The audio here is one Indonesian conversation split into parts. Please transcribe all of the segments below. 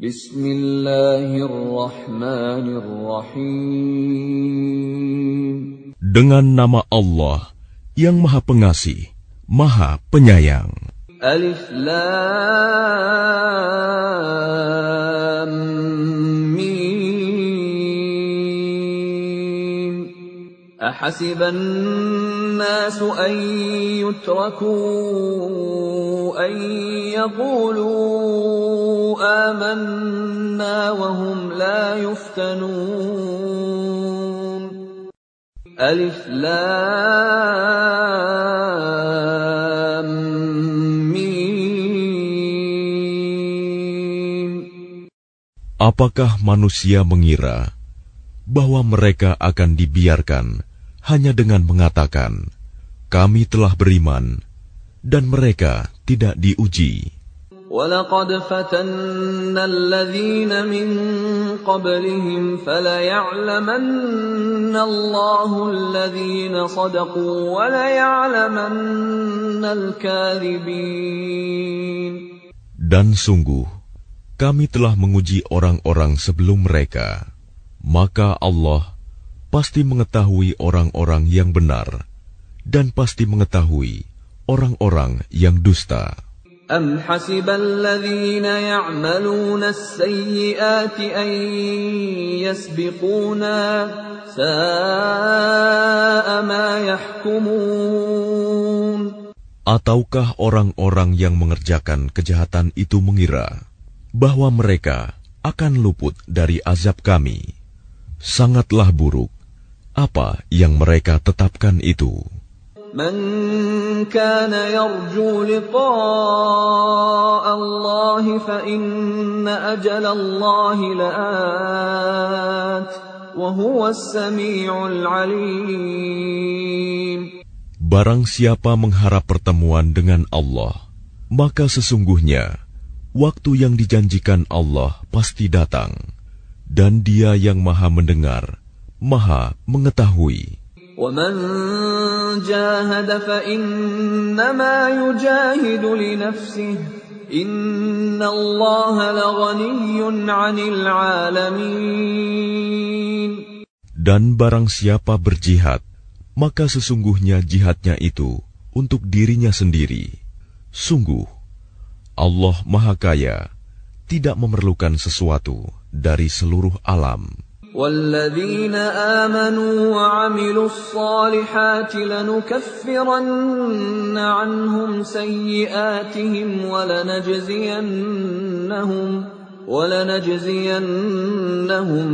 Bismillahirrahmanirrahim. Dengan nama Allah yang Maha Pengasih, Maha Penyayang. Alif Lam Ahasiban الناس أن يتركوا أن يقولوا آمنا وهم لا يفتنون ألف لام ميم Apakah manusia mengira bahwa mereka akan dibiarkan hanya dengan mengatakan, "Kami telah beriman," dan mereka tidak diuji. ولقد فتنا الذين من قبلهم فليعلمن الله الذين صدقوا وليعلمن الكاذبين Dan sungguh, kami telah menguji orang-orang sebelum mereka. Maka Allah pasti mengetahui orang-orang yang benar dan pasti mengetahui orang-orang yang dusta. أم حسب الذين يعملون السيئات أن يسبقونا ساء ما يحكمون Ataukah orang-orang yang mengerjakan kejahatan itu mengira bahwa mereka akan luput dari azab kami? Sangatlah buruk apa yang mereka tetapkan itu. من كان يرجو لقاء الله فإن أجل الله لآت وهو السميع العليم Barang siapa mengharap pertemuan dengan Allah, maka sesungguhnya waktu yang dijanjikan Allah pasti datang, dan Dia yang Maha Mendengar, Maha Mengetahui. ومن جاهد فإنما يجاهد لنفسه إن الله لغني عن العالمين Dan barang siapa berjihad, maka sesungguhnya jihadnya itu untuk dirinya sendiri. Sungguh, Allah Maha Kaya, tidak memerlukan sesuatu dari seluruh alam. والذين آمنوا وعملوا الصالحات لنكفرن عنهم سيئاتهم ولنجزينهم ولنجزينهم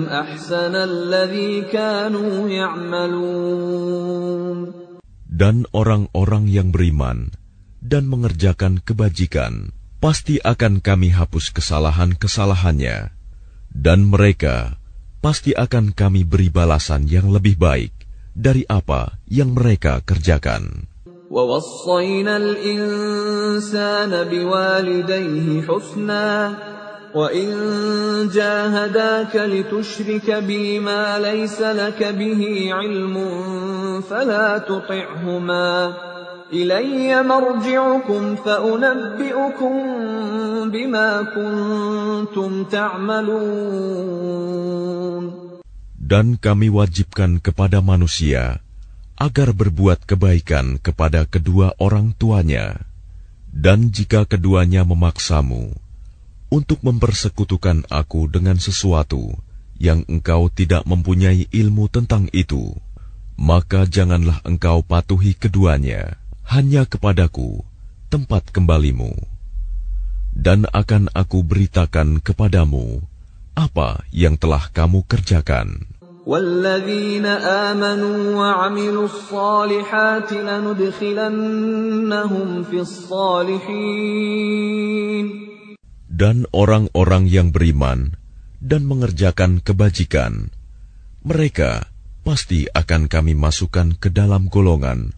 أحسن الذي كانوا يعملون Dan orang-orang yang beriman dan mengerjakan kebajikan, pasti akan kami hapus kesalahan-kesalahannya. Dan mereka pasti akan kami beri balasan yang lebih baik dari apa yang mereka kerjakan. ووصينا الإنسان بوالديه حسنا وإن جاهداك لتشرك بي ما ليس لك به علم فلا تطعهما إلي مرجعكم فأنبئكم بما كنتم تعملون Dan kami wajibkan kepada manusia agar berbuat kebaikan kepada kedua orang tuanya. Dan jika keduanya memaksamu untuk mempersekutukan aku dengan sesuatu yang engkau tidak mempunyai ilmu tentang itu, maka janganlah engkau patuhi keduanya hanya kepadaku tempat kembalimu. Dan akan aku beritakan kepadamu apa yang telah kamu kerjakan. والذين آمنوا وعملوا الصالحات لندخلنهم في الصالحين Dan orang-orang yang beriman dan mengerjakan kebajikan, mereka pasti akan kami masukkan ke dalam golongan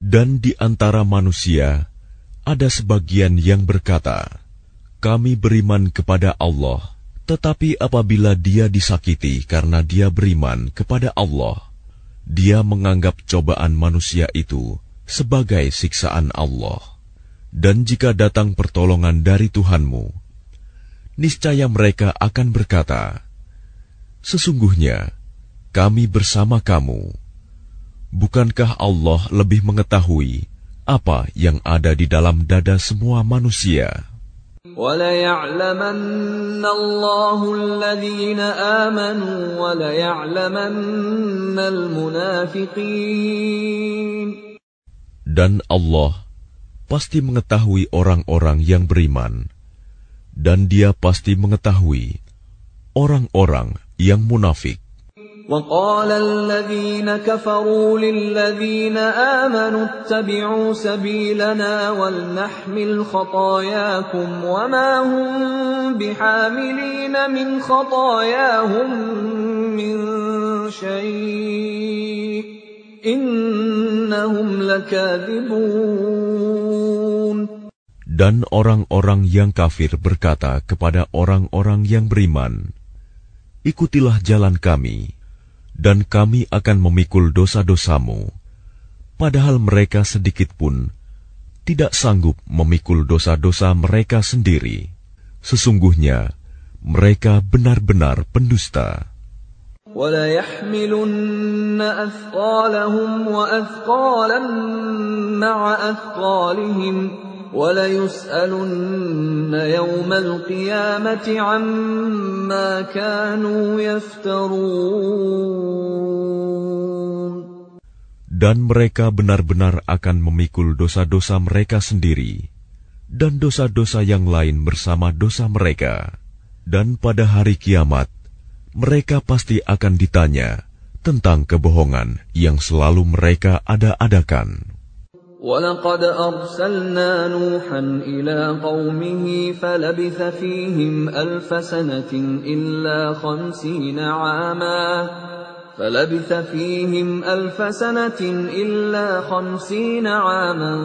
Dan di antara manusia ada sebagian yang berkata, "Kami beriman kepada Allah." Tetapi apabila dia disakiti karena dia beriman kepada Allah, dia menganggap cobaan manusia itu sebagai siksaan Allah. Dan jika datang pertolongan dari Tuhanmu, niscaya mereka akan berkata, "Sesungguhnya kami bersama kamu." Bukankah Allah lebih mengetahui apa yang ada di dalam dada semua manusia? Dan Allah pasti mengetahui orang-orang yang beriman, dan Dia pasti mengetahui orang-orang yang munafik. وقال الذين كفروا للذين آمنوا اتبعوا سبيلنا ولنحمل خطاياكم وما هم بحاملين من خطاياهم من شيء إنهم لكاذبون Dan orang-orang yang kafir berkata kepada orang-orang yang beriman, Ikutilah jalan kami, dan kami akan memikul dosa-dosamu, padahal mereka sedikit pun tidak sanggup memikul dosa-dosa mereka sendiri. Sesungguhnya mereka benar-benar pendusta. وَلَيَحْمِلُنَّ أَثْقَالَهُمْ وَأَثْقَالًا مَعَ أَثْقَالِهِمْ وليسألن يوم القيامة عما كانوا يفترون Dan mereka benar-benar akan memikul dosa-dosa mereka sendiri dan dosa-dosa yang lain bersama dosa mereka. Dan pada hari kiamat, mereka pasti akan ditanya tentang kebohongan yang selalu mereka ada-adakan. ولقد أرسلنا نوحا إلى قومه فلبث فيهم ألف سنة إلا خمسين عاما فلبث فيهم ألف سنة إلا خمسين عاما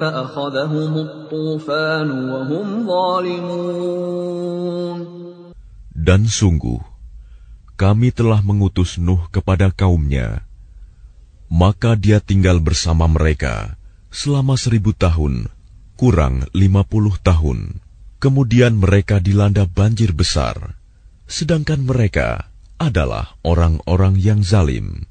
فأخذهم الطوفان وهم ظالمون Dan sungguh, kami telah mengutus Nuh kepada kaumnya, maka dia tinggal bersama mereka selama seribu tahun, kurang lima puluh tahun. Kemudian mereka dilanda banjir besar, sedangkan mereka adalah orang-orang yang zalim.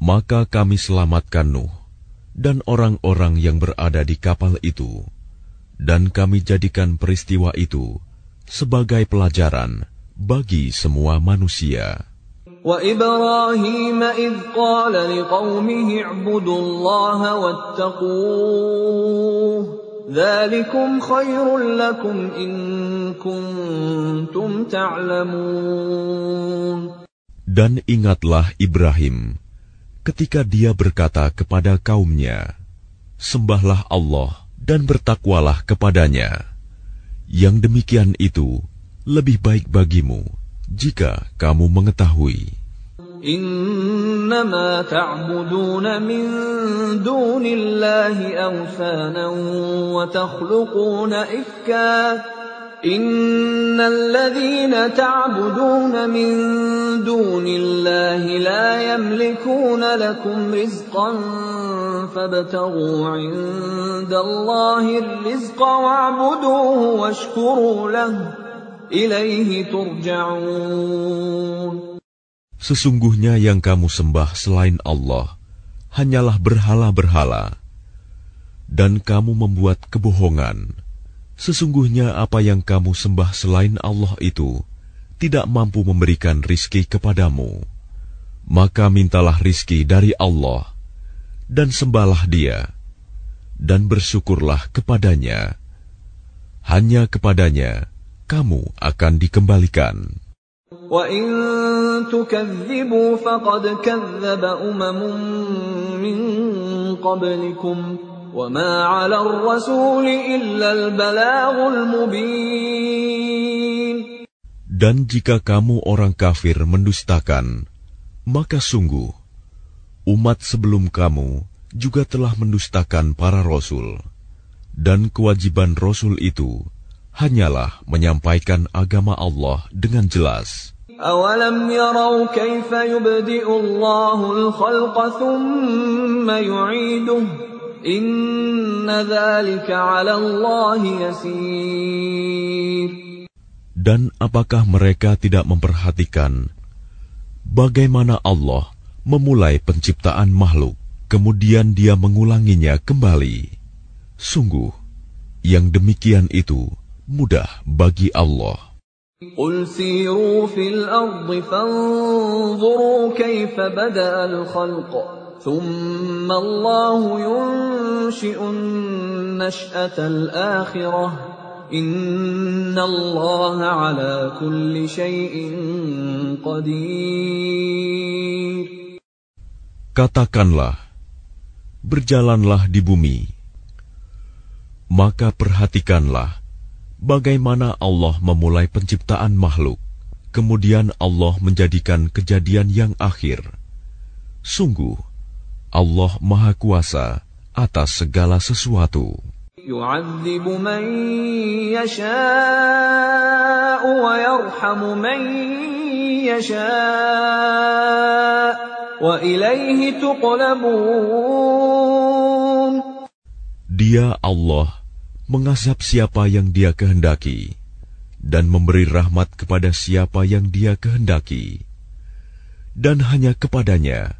Maka kami selamatkan Nuh dan orang-orang yang berada di kapal itu dan kami jadikan peristiwa itu sebagai pelajaran bagi semua manusia. وإبراهيم إذ قال لقومه اعبدوا الله واتقوه ذلكم خير لكم إن كنتم تعلمون Dan ingatlah Ibrahim ketika dia berkata kepada kaumnya, Sembahlah Allah dan bertakwalah kepadanya. Yang demikian itu lebih baik bagimu jika kamu mengetahui. إنما تعبدون من دون الله أوثانا وتخلقون إفكا Innalladzina ta'buduna min dunillahi la yamlikuna lakum rizqan fabtaghu 'indallahi rizqa wa'buduhu ilaihi turja'un. Sesungguhnya yang kamu sembah selain Allah hanyalah berhala-berhala dan kamu membuat kebohongan. Sesungguhnya apa yang kamu sembah selain Allah itu tidak mampu memberikan rizki kepadamu. Maka mintalah rizki dari Allah, dan sembahlah dia, dan bersyukurlah kepadanya. Hanya kepadanya kamu akan dikembalikan. وَإِن تُكَذِّبُوا فَقَدْ كَذَّبَ أُمَمٌ مِّن قَبْلِكُمْ وَمَا عَلَى الرَّسُولِ إِلَّا الْبَلَاغُ الْمُبِينُ Dan jika kamu orang kafir mendustakan, maka sungguh umat sebelum kamu juga telah mendustakan para rasul, dan kewajiban rasul itu hanyalah menyampaikan agama Allah dengan jelas. أَوَلَمْ يَرَوْا كَيْفَ يُبْدِئُ اللَّهُ الْخَلْقَ ثُمَّ يُعِيدُهُ إِنَّ ذَلِكَ عَلَى اللَّهِ يَسِيرٌ Dan apakah mereka tidak memperhatikan bagaimana Allah memulai penciptaan makhluk, kemudian Dia mengulanginya kembali? Sungguh, yang demikian itu mudah bagi Allah. قل سيروا في الأرض فانظروا كيف بدأ الخلق ثم الله ينشئ النشأة الآخرة إن الله على كل شيء قدير Katakanlah, berjalanlah di bumi, maka perhatikanlah bagaimana Allah memulai penciptaan makhluk, kemudian Allah menjadikan kejadian yang akhir. Sungguh, Allah Maha Kuasa atas segala sesuatu. يعذب من يشاء ويرحم من يشاء وإليه تقلبون Dia Allah mengazab siapa yang Dia kehendaki dan memberi rahmat kepada siapa yang Dia kehendaki. Dan hanya kepadanya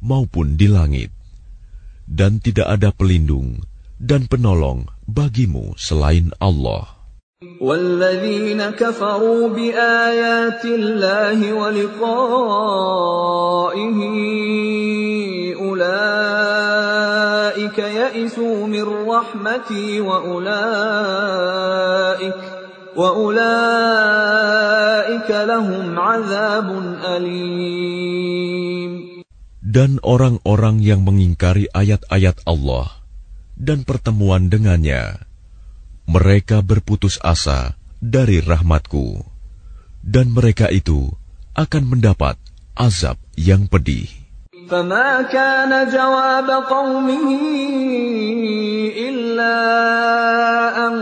maupun di langit. Dan tidak ada pelindung dan penolong bagimu selain Allah. والذين كفروا بآيات الله ولقائه أولئك يئسوا من رحمتي وأولئك وأولئك لهم عذاب أليم dan orang-orang yang mengingkari ayat-ayat Allah dan pertemuan dengannya, mereka berputus asa dari rahmatku, dan mereka itu akan mendapat azab yang pedih. فما كان جواب قومه إلا أن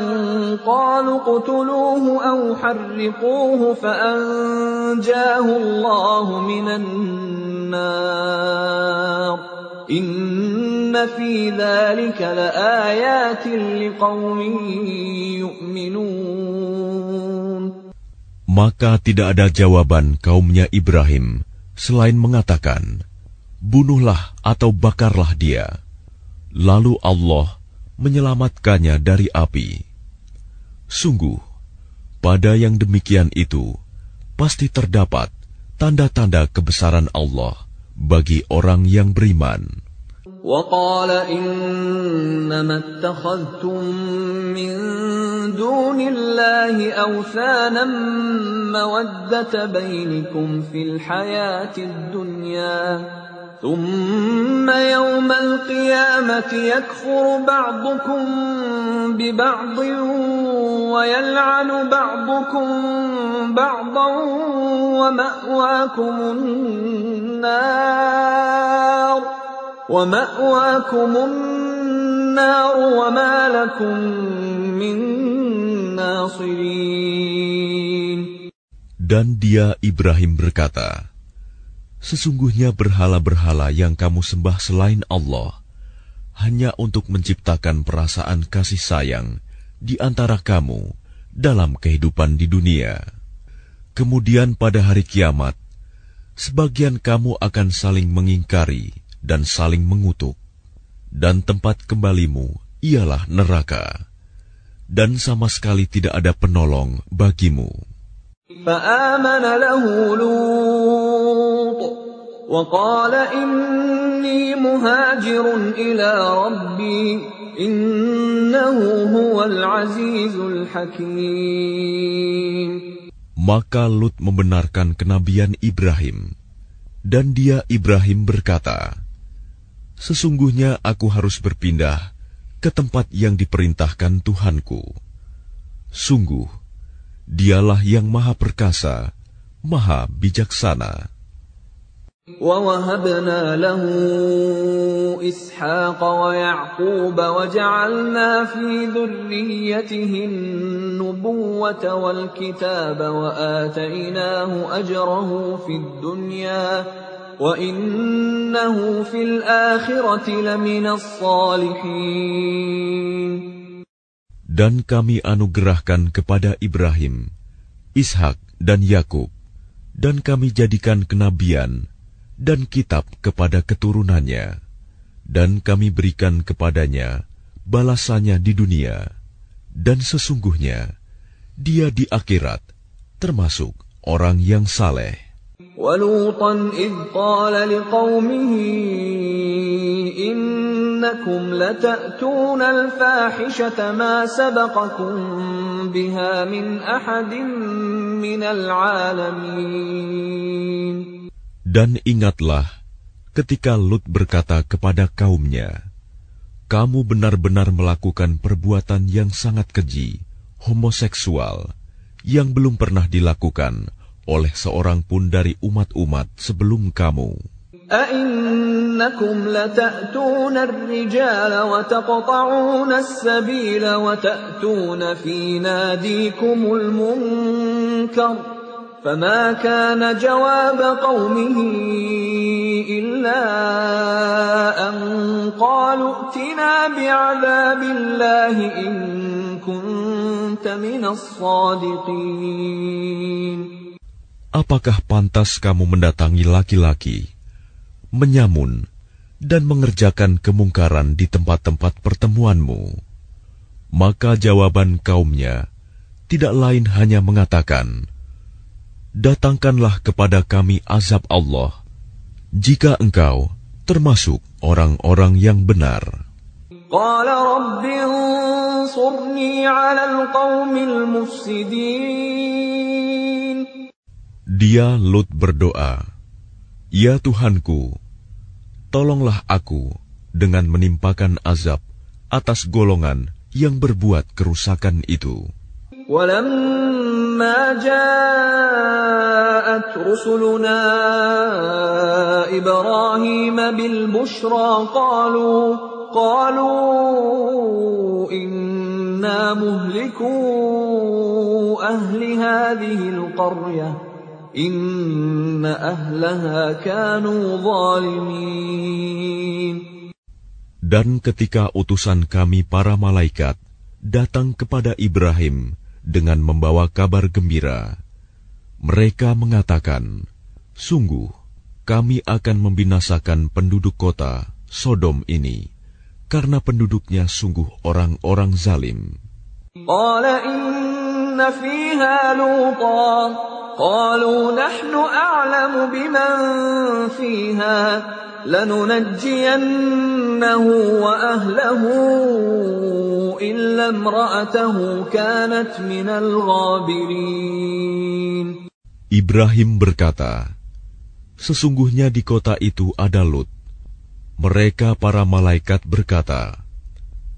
قالوا اقتلوه أو حرقوه فأنجاه الله من النار إن في ذلك لآيات لقوم يؤمنون Maka tidak ada jawaban kaumnya Ibrahim selain mengatakan, bunuhlah atau bakarlah dia. Lalu Allah menyelamatkannya dari api. Sungguh, pada yang demikian itu pasti terdapat tanda-tanda kebesaran Allah bagi orang yang beriman. وقال إنما اتخذتم من دون الله أوثانا مودة بينكم في الحياة الدنيا ثم يوم القيامة يكفر بعضكم ببعض ويلعن بعضكم بعضا ومأواكم النار ومأواكم النار وما لكم من ناصرين. Dan dia Ibrahim berkata, Sesungguhnya berhala-berhala yang kamu sembah selain Allah hanya untuk menciptakan perasaan kasih sayang di antara kamu dalam kehidupan di dunia. Kemudian pada hari kiamat, sebagian kamu akan saling mengingkari dan saling mengutuk, dan tempat kembalimu ialah neraka, dan sama sekali tidak ada penolong bagimu. فآمن له لوط وقال إني مهاجر إلى ربي إنه هو العزيز الحكيم Maka Lut membenarkan kenabian Ibrahim, dan dia Ibrahim berkata, Sesungguhnya aku harus berpindah ke tempat yang diperintahkan Tuhanku. Sungguh, Dialah yang Maha Perkasa, Maha Bijaksana. ووهبنا له إسحاق ويعقوب وجعلنا في ذريته النبوة والكتاب وآتيناه أجره في الدنيا وإنه في الآخرة لمن الصالحين Dan kami anugerahkan kepada Ibrahim, Ishak dan Yakub, dan kami jadikan kenabian dan kitab kepada keturunannya, dan kami berikan kepadanya balasannya di dunia, dan sesungguhnya dia di akhirat termasuk orang yang saleh. ولوطا إذ قال لقومه إنكم لتأتون الفاحشة ما سبقكم بها من أحد من العالمين Dan ingatlah ketika Lut berkata kepada kaumnya, Kamu benar-benar melakukan perbuatan yang sangat keji, homoseksual, yang belum pernah dilakukan oleh seorang pun dari umat-umat sebelum kamu. أئنكم لتأتون الرجال وتقطعون السبيل وتأتون في ناديكم المنكر فما كان جواب قومه إلا أن قالوا ائتنا بعذاب الله إن كنت من الصادقين Apakah pantas kamu mendatangi laki-laki, menyamun, dan mengerjakan kemungkaran di tempat-tempat pertemuanmu? Maka jawaban kaumnya tidak lain hanya mengatakan, Datangkanlah kepada kami azab Allah, jika engkau termasuk orang-orang yang benar. Dia Lut berdoa, Ya Tuhanku, tolonglah aku dengan menimpakan azab atas golongan yang berbuat kerusakan itu. ولما جاءت رسلنا إبراهيم بالبشرى قالوا قالوا إنا مهلكو أهل هذه القرية inna ahlaha kanu zalimin. Dan ketika utusan kami para malaikat datang kepada Ibrahim dengan membawa kabar gembira, mereka mengatakan, Sungguh, kami akan membinasakan penduduk kota Sodom ini, karena penduduknya sungguh orang-orang zalim. Ibrahim berkata, Sesungguhnya di kota itu ada Lut. Mereka para malaikat berkata,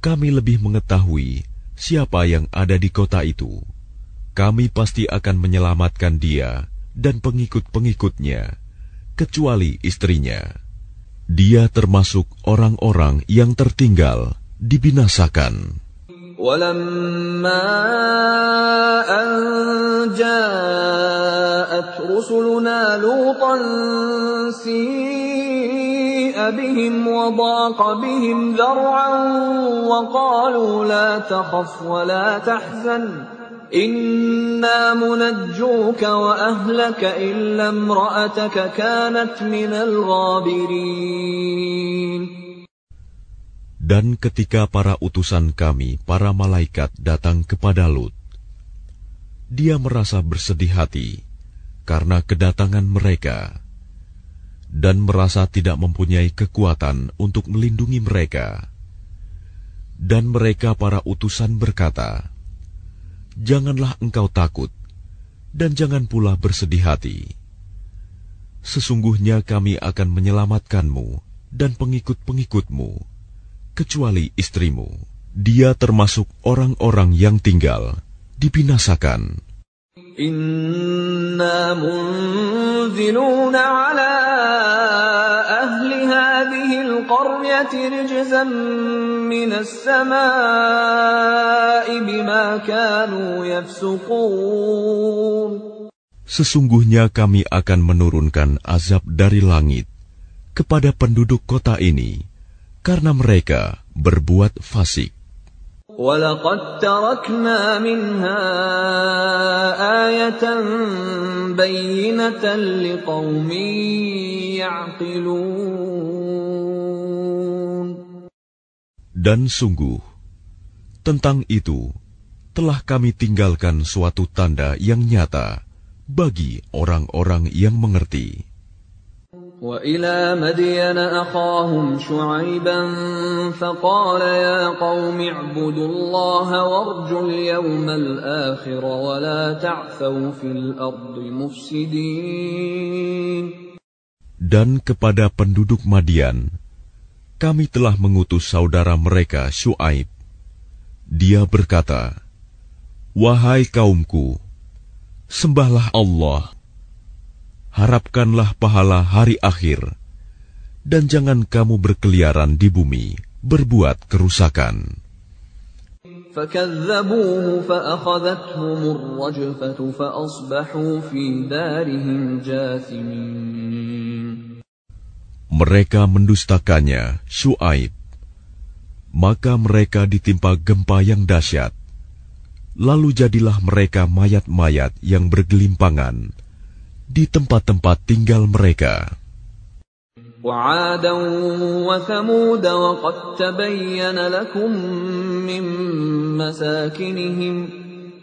Kami lebih mengetahui siapa yang ada di kota itu Kami pasti akan menyelamatkan dia dan pengikut-pengikutnya, kecuali istrinya. Dia termasuk orang-orang yang tertinggal dibinasakan. ولما أن جاءت رسلنا لوطا سيء بهم وضاق بهم ذرعا وقالوا لا تخف ولا تحزن Inna munajjuka wa ahlaka illa imra'ataka kanat minal ghabirin. Dan ketika para utusan kami, para malaikat datang kepada Lut, dia merasa bersedih hati karena kedatangan mereka dan merasa tidak mempunyai kekuatan untuk melindungi mereka. Dan mereka para utusan berkata, Janganlah engkau takut, dan jangan pula bersedih hati. Sesungguhnya kami akan menyelamatkanmu dan pengikut-pengikutmu kecuali istrimu. Dia termasuk orang-orang yang tinggal dibinasakan. Inna munziluna ala hadhihi al-qaryati rijzan minas samai bima kanu yafsukun. Sesungguhnya kami akan menurunkan azab dari langit kepada penduduk kota ini karena mereka berbuat fasik. وَلَقَدْ تَرَكْنَا مِنْهَا آيَةً بَيِّنَةً لِقَوْمٍ يَعْقِلُونَ Dan sungguh, tentang itu telah kami tinggalkan suatu tanda yang nyata bagi orang-orang yang mengerti. وإلى مدين أخاهم شعيبا فقال يا قوم اعبدوا الله وارجوا اليوم الآخر ولا تعثوا في الأرض مفسدين Dan kepada penduduk Madian, kami telah mengutus saudara mereka Shu'aib. Dia berkata, Wahai kaumku, sembahlah Allah harapkanlah pahala hari akhir, dan jangan kamu berkeliaran di bumi berbuat kerusakan Mereka mendustakannya, Shu'aib. Maka mereka ditimpa gempa yang dahsyat. Lalu jadilah mereka mayat-mayat yang bergelimpangan di tempat-tempat tinggal mereka. وعادا وثمود وقد تبين لكم من مساكنهم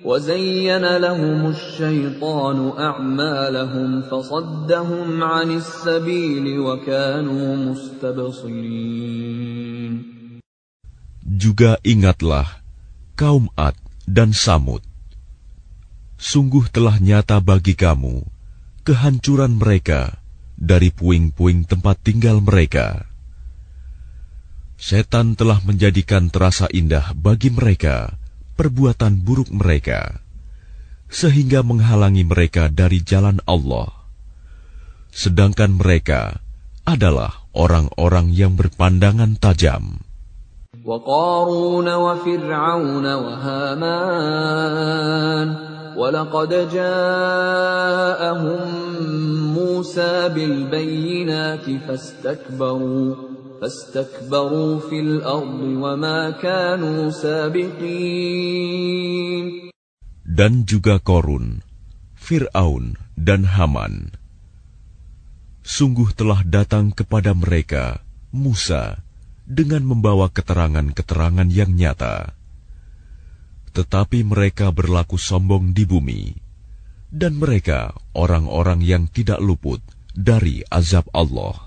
وزين لهم الشيطان أعمالهم فصدهم عن السبيل وكانوا مستبصرين Juga ingatlah kaum Ad dan Samud. Sungguh telah nyata bagi kamu kehancuran mereka dari puing-puing tempat tinggal mereka. Setan telah menjadikan terasa indah bagi mereka perbuatan buruk mereka, sehingga menghalangi mereka dari jalan Allah. Sedangkan mereka adalah orang-orang yang berpandangan tajam. وقارون وفرعون وهامان ولقد جاءهم موسى بالبينات فاستكبروا فاستكبروا في الأرض وما كانوا سابقين Dan juga Korun, Fir'aun, dan Haman. Sungguh telah datang kepada mereka Musa dengan membawa keterangan-keterangan yang nyata. Tetapi mereka berlaku sombong di bumi, dan mereka orang-orang yang tidak luput dari azab Allah.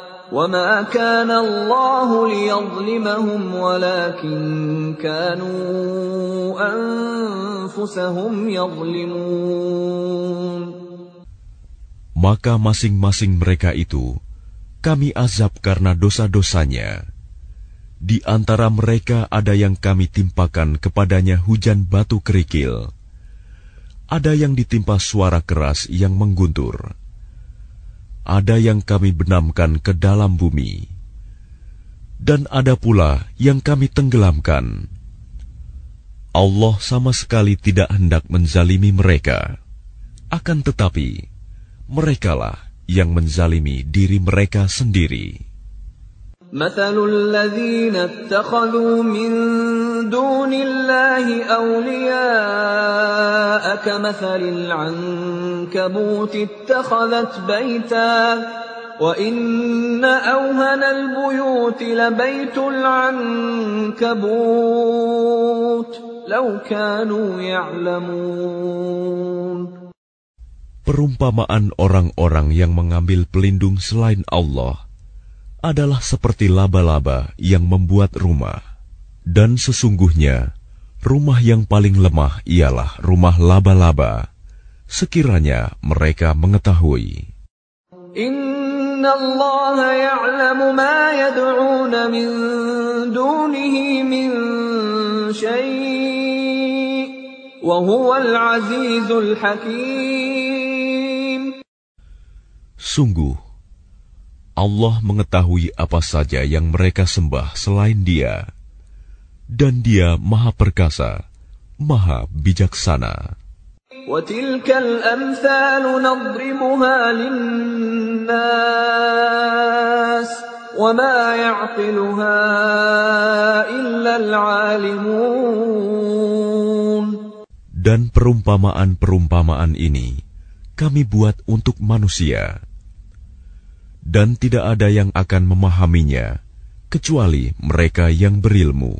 وما كان الله ليظلمهم ولكن كانوا أنفسهم يظلمون maka masing-masing mereka itu kami azab karena dosa-dosanya. Di antara mereka ada yang kami timpakan kepadanya hujan batu kerikil. Ada yang ditimpa suara keras yang mengguntur. ada yang kami benamkan ke dalam bumi. Dan ada pula yang kami tenggelamkan. Allah sama sekali tidak hendak menzalimi mereka. Akan tetapi, merekalah yang menzalimi diri mereka sendiri. مثل الذين اتخذوا من دون الله أولياء كمثل العنكبوت اتخذت بيتا وإن أوهن البيوت لبيت العنكبوت لو كانوا يعلمون. Perumpamaan orang-orang yang mengambil pelindung selain Allah adalah seperti laba-laba yang membuat rumah, dan sesungguhnya rumah yang paling lemah ialah rumah laba-laba. Sekiranya mereka mengetahui, Inna Allah ya'lamu ma yad'una min dunihi min syai' wa huwa al-azizul hakim. Sungguh, Allah mengetahui apa saja yang mereka sembah selain Dia, dan Dia Maha Perkasa, Maha Bijaksana. Dan perumpamaan-perumpamaan ini kami buat untuk manusia dan tidak ada yang akan memahaminya kecuali mereka yang berilmu.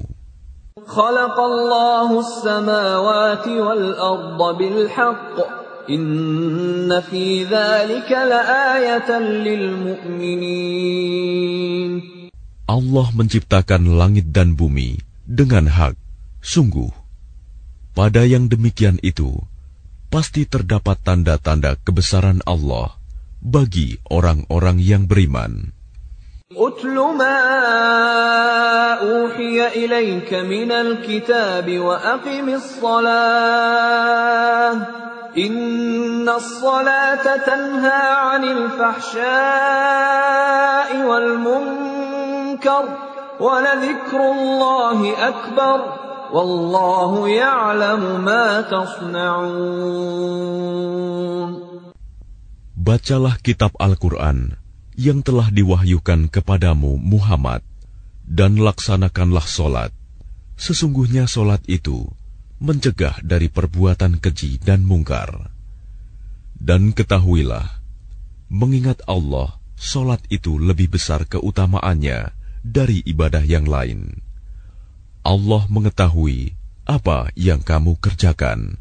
Allah menciptakan langit dan bumi dengan hak. Sungguh, pada yang demikian itu, pasti terdapat tanda-tanda kebesaran Allah bagi orang-orang yang beriman. أتل ما أوحي إليك من الكتاب وأقم الصلاة إن الصلاة تنهى عن الفحشاء والمنكر ولذكر الله أكبر والله يعلم ما تصنعون Bacalah kitab Al-Quran yang telah diwahyukan kepadamu Muhammad, dan laksanakanlah solat. Sesungguhnya solat itu mencegah dari perbuatan keji dan mungkar. Dan ketahuilah, mengingat Allah, solat itu lebih besar keutamaannya dari ibadah yang lain. Allah mengetahui apa yang kamu kerjakan.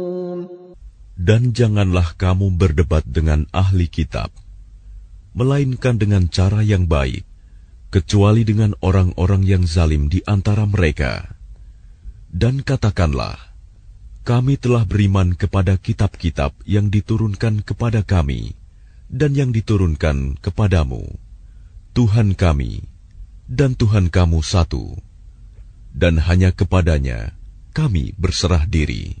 Dan janganlah kamu berdebat dengan ahli kitab, melainkan dengan cara yang baik, kecuali dengan orang-orang yang zalim di antara mereka. Dan katakanlah, kami telah beriman kepada kitab-kitab yang diturunkan kepada kami dan yang diturunkan kepadamu. Tuhan kami dan Tuhan kamu satu, dan hanya kepadanya kami berserah diri.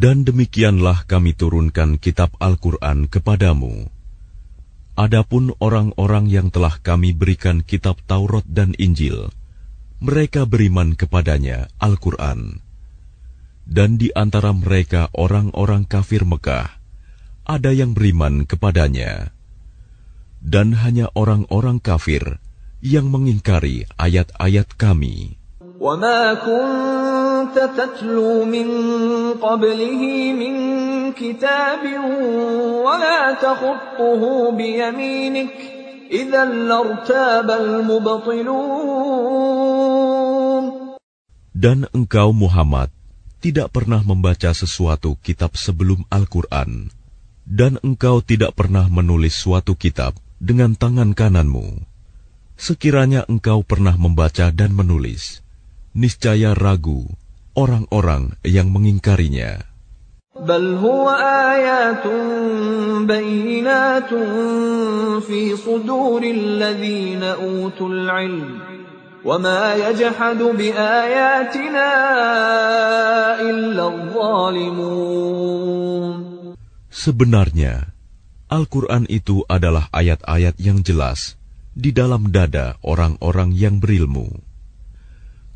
Dan demikianlah kami turunkan kitab Al-Quran kepadamu. Adapun orang-orang yang telah kami berikan kitab Taurat dan Injil, mereka beriman kepadanya, Al-Quran. Dan di antara mereka orang-orang kafir Mekah, ada yang beriman kepadanya. Dan hanya orang-orang kafir yang mengingkari ayat-ayat kami. وما كنت تتلو من قبله من كتاب ولا تخطه بيمينك إذا لارتاب المبطلون Dan engkau Muhammad tidak pernah membaca sesuatu kitab sebelum Al-Quran, dan engkau tidak pernah menulis suatu kitab dengan tangan kananmu. Sekiranya engkau pernah membaca dan menulis, niscaya ragu orang-orang yang mengingkarinya. بل هو آيات بينات في صدور الذين أوتوا العلم وما يجحد بآياتنا إلا الظالمون Sebenarnya, Al-Quran itu adalah ayat-ayat yang jelas di dalam dada orang-orang yang berilmu.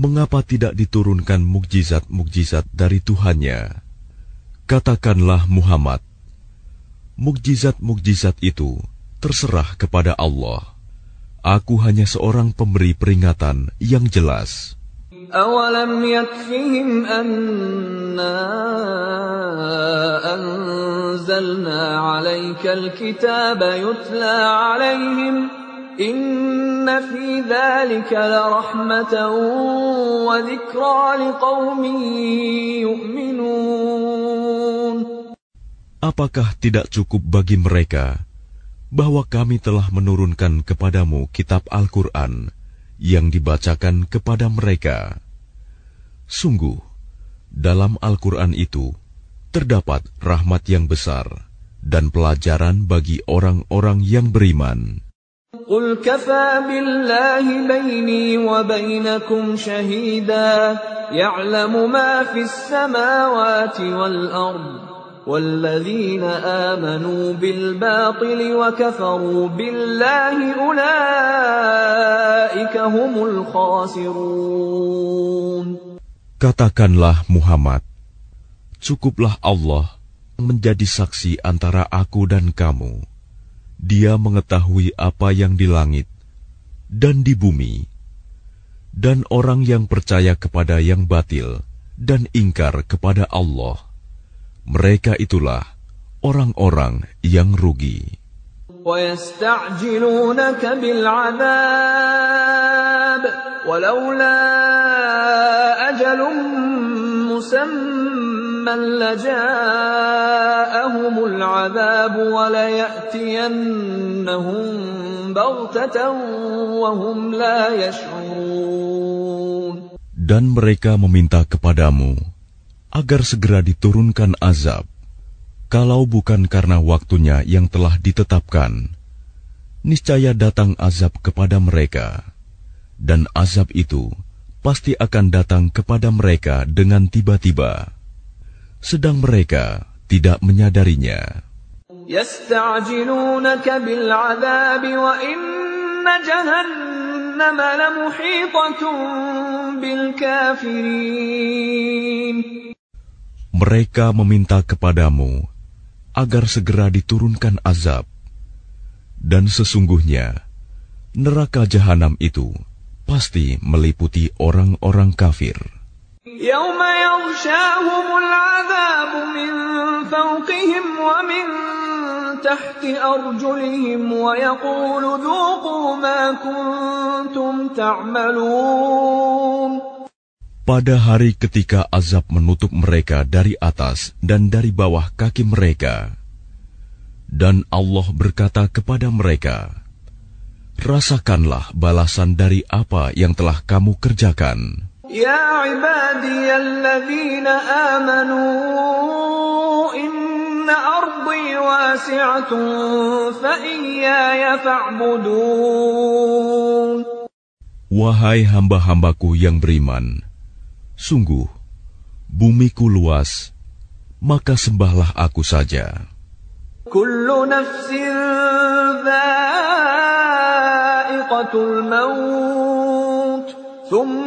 Mengapa tidak diturunkan mukjizat-mukjizat dari Tuhannya? Katakanlah Muhammad, mukjizat-mukjizat itu terserah kepada Allah. Aku hanya seorang pemberi peringatan yang jelas. أولم يكفهم أنا أنزلنا عليك الكتاب يتلى عليهم Apakah tidak cukup bagi mereka bahwa kami telah menurunkan kepadamu kitab Al-Quran yang dibacakan kepada mereka? Sungguh, dalam Al-Quran itu terdapat rahmat yang besar dan pelajaran bagi orang-orang yang beriman. قل كفى بالله بيني وبينكم شهيدا يعلم ما في السماوات والأرض والذين آمنوا بالباطل وكفروا بالله أولئك هم الخاسرون Katakanlah Muhammad, cukuplah Allah menjadi saksi antara aku dan kamu. Dia mengetahui apa yang di langit dan di bumi, dan orang yang percaya kepada yang batil dan ingkar kepada Allah. Mereka itulah orang-orang yang rugi. ويستعجلونك بالعذاب ولولا أجل مسمى لجاءهم العذاب وليأتينهم بغتة وهم لا يشعرون Dan mereka meminta kepadamu agar segera diturunkan azab, kalau bukan karena waktunya yang telah ditetapkan. Niscaya datang azab kepada mereka, dan azab itu pasti akan datang kepada mereka dengan tiba-tiba, sedang mereka tidak menyadarinya. Mereka meminta kepadamu agar segera diturunkan azab, dan sesungguhnya neraka jahanam itu pasti meliputi orang-orang kafir. يوم يغشاهم العذاب من فوقهم ومن تحت أرجلهم ويقول ذوقوا ما كنتم تعملون Pada hari ketika azab menutup mereka dari atas dan dari bawah kaki mereka, Dan Allah berkata kepada mereka, Rasakanlah balasan dari apa yang telah kamu kerjakan. Ya ibadiyalladzina amanu inna ardi wasi'atun fa iyaya fa'budun. Wahai hamba-hambaku yang beriman, sungguh bumiku luas, maka sembahlah aku saja. Kullu nafsin dha'iqatul maut, thumma.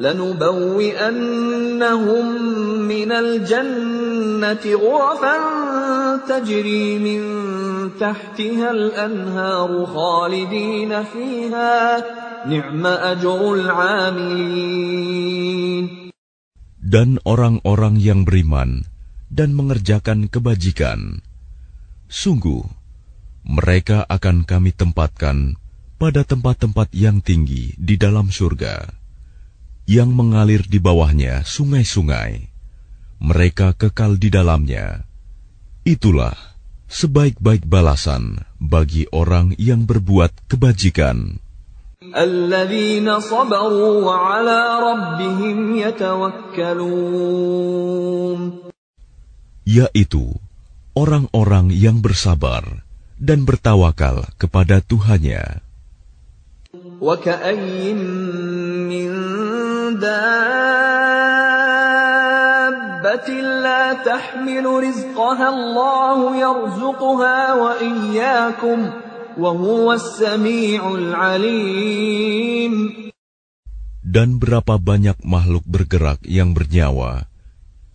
لنبوئنهم من الجنة غرفا تجري من تحتها الأنهار خالدين فيها نعم أجر العاملين Dan orang-orang yang beriman dan mengerjakan kebajikan. Sungguh, mereka akan kami tempatkan pada tempat-tempat yang tinggi di dalam surga, yang mengalir di bawahnya sungai-sungai. Mereka kekal di dalamnya. Itulah sebaik-baik balasan bagi orang yang berbuat kebajikan. الذين صبروا وعلى ربهم يتوكلون yaitu orang-orang yang bersabar dan bertawakal kepada Tuhannya. dan berapa banyak makhluk bergerak yang bernyawa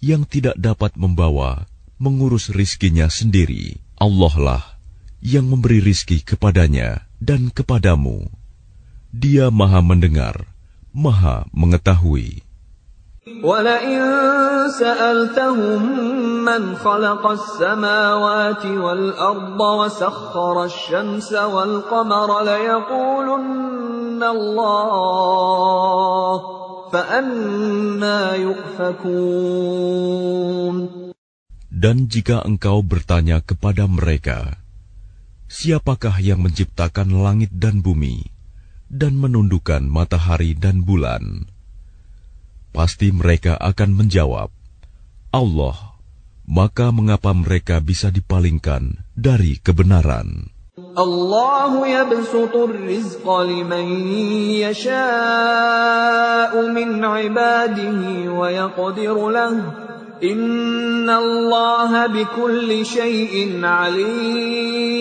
yang tidak dapat membawa, mengurus rizkinya sendiri. Allah lah yang memberi rizki kepadanya dan kepadamu. Dia maha mendengar, maha mengetahui. ولئن سألتهم من خلق السماوات والأرض وسخر الشمس والقمر ليقولن الله dan jika engkau bertanya kepada mereka, siapakah yang menciptakan langit dan bumi dan menundukkan matahari dan bulan. Pasti mereka akan menjawab, Allah, maka mengapa mereka bisa dipalingkan dari kebenaran? Allah yabsutur rizqa liman yasha'u min ibadihi wa yaqdiru lahu. Inna Allah bikulli shay'in alim.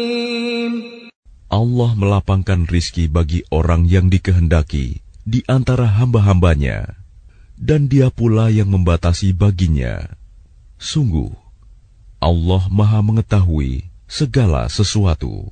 Allah melapangkan rizki bagi orang yang dikehendaki di antara hamba-hambanya, dan dia pula yang membatasi baginya. Sungguh, Allah maha mengetahui segala sesuatu.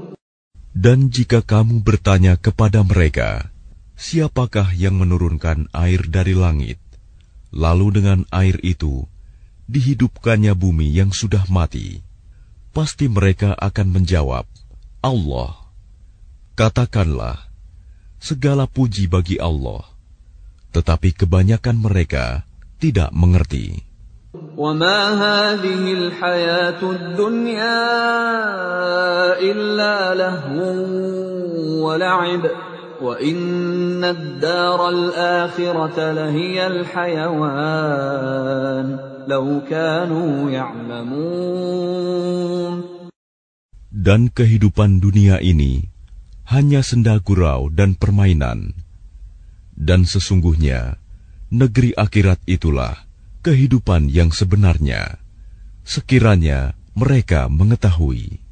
Dan jika kamu bertanya kepada mereka, siapakah yang menurunkan air dari langit, lalu dengan air itu dihidupkannya bumi yang sudah mati, pasti mereka akan menjawab, Allah. Katakanlah, segala puji bagi Allah, tetapi kebanyakan mereka tidak mengerti. وما هذه الحياة الدنيا إلا لهو ولعب وإن الدار الآخرة لهي الحيوان لو كانوا يعلمون Dan kehidupan dunia ini hanya senda gurau dan permainan. Dan sesungguhnya, negeri akhirat itulah kehidupan yang sebenarnya. Sekiranya mereka mengetahui.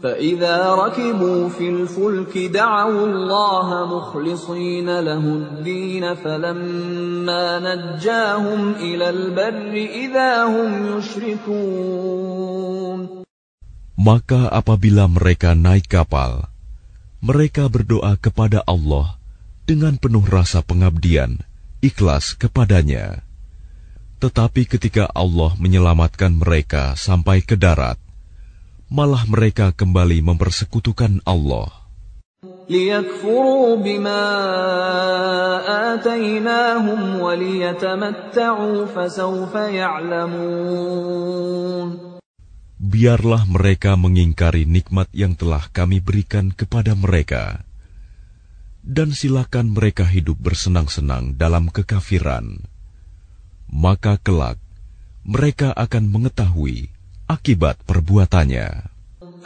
فإذا ركبوا في الفلك دعوا الله مخلصين له الدين فلما نجاهم إلى البر إذا هم يشركون Maka apabila mereka naik kapal, mereka berdoa kepada Allah dengan penuh rasa pengabdian, ikhlas kepadanya. Tetapi ketika Allah menyelamatkan mereka sampai ke darat, malah mereka kembali mempersekutukan Allah. Biarlah mereka mengingkari nikmat yang telah kami berikan kepada mereka, dan silakan mereka hidup bersenang-senang dalam kekafiran Maka kelak mereka akan mengetahui akibat perbuatannya.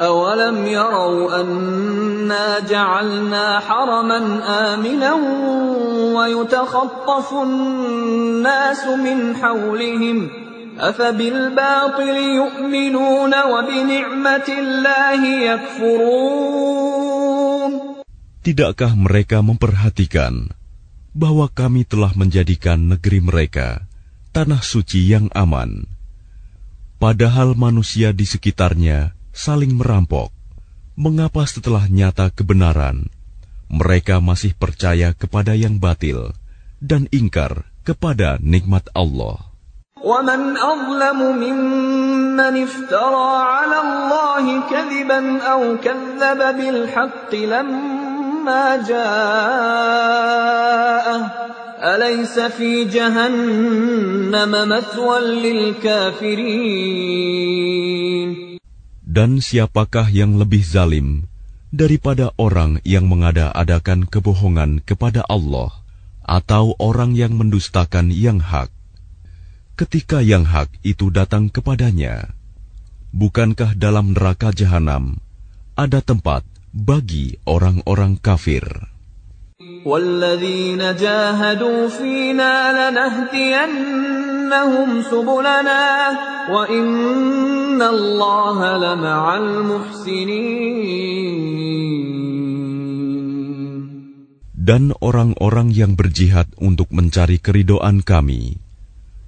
أولم يروا أنا جعلنا حرما آمنا ويتخطف الناس من حولهم أفبالباطل يؤمنون وبنعمة الله يكفرون Tidakkah mereka memperhatikan bahwa kami telah menjadikan negeri mereka tanah suci yang aman, padahal manusia di sekitarnya saling merampok? Mengapa setelah nyata kebenaran, mereka masih percaya kepada yang batil dan ingkar kepada nikmat Allah? ومن أظلم ممن افترى على الله كذبا أو كذب بالحق لما جاءه أليس في جهنم مثوى للكافرين Dan siapakah yang lebih zalim daripada orang yang mengada-adakan kebohongan kepada Allah atau orang yang mendustakan yang hak? Ketika yang hak itu datang kepadanya, bukankah dalam neraka jahanam ada tempat bagi orang-orang kafir? والذين جاهدوا فينا لنهدينهم سبلنا وإن الله لمع المحسنين Dan orang-orang yang berjihad untuk mencari keridoan kami,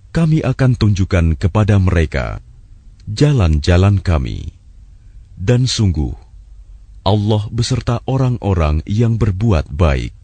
kami akan tunjukkan kepada mereka jalan-jalan kami. Dan sungguh, Allah beserta orang-orang yang berbuat baik.